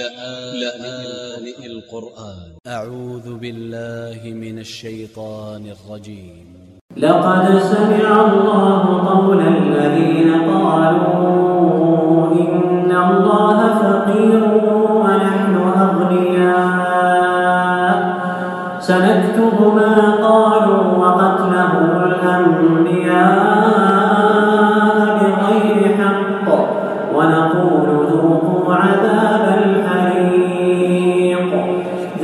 لآن القرآن. أ ع و ذ ب ا ل ل ه من ا ل ش ي ط ا ن ا ل ج ي م لقد سمع الله قول الذين قالوا إن الله فقير ونحن أغنياء. سنكتب ما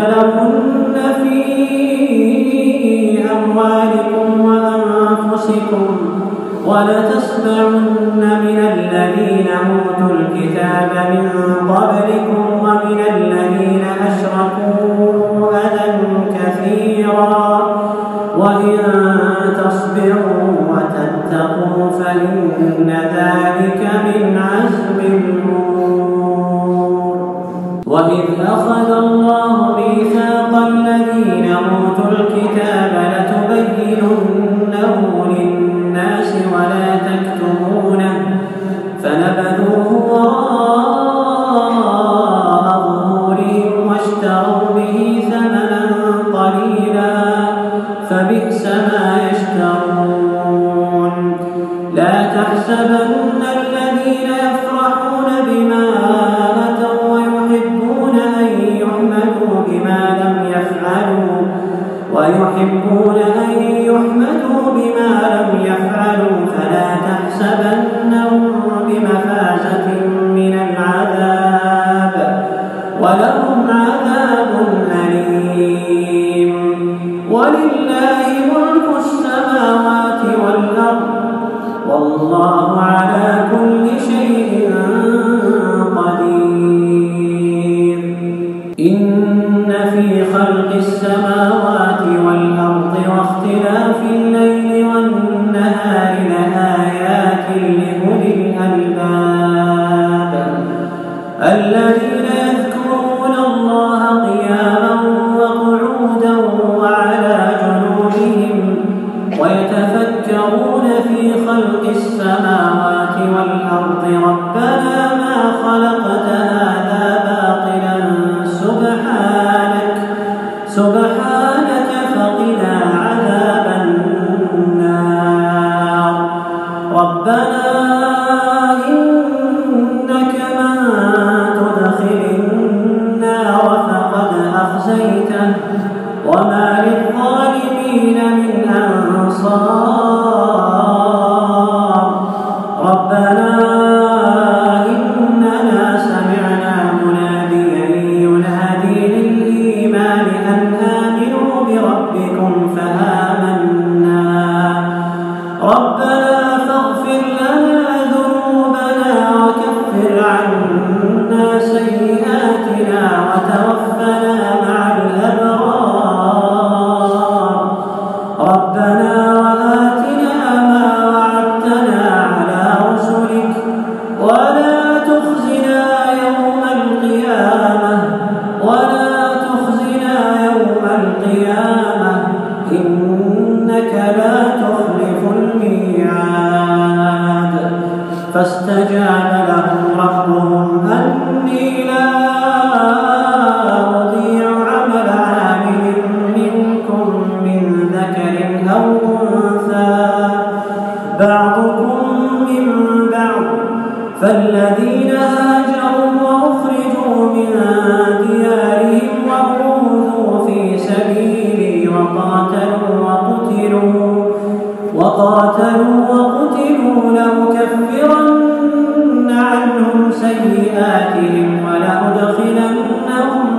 لتبلغن في أموالكم وأنفسكم ولتسمعن من الذين أوتوا الكتاب من قبلكم ومن الذين أشركوا فبئس ما يشترون. لا تحسبن الذين يفرحون بما أتوا ويحبون أن يحمدوا بما لم يفعلوا ويحبون أن والله على والأرض ربنا ما خلقت هذا باطلا سبحانك سبحانك فقنا عذاب النار. ربنا إنك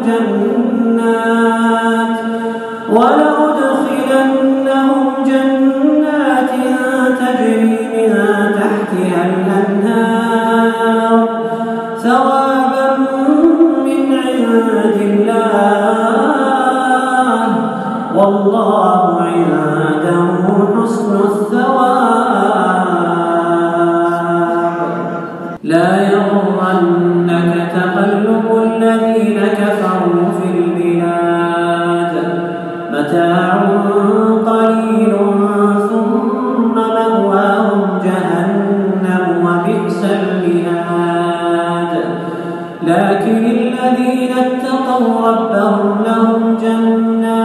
ولأدخلنهم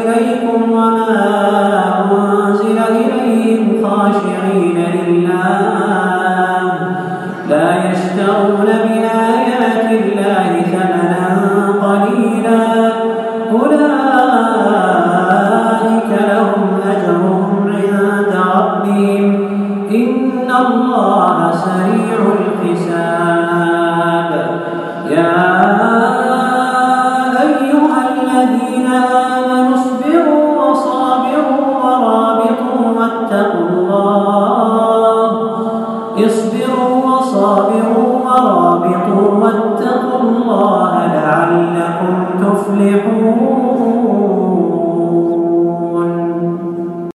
إليكم وما أنزل إليهم خاشعين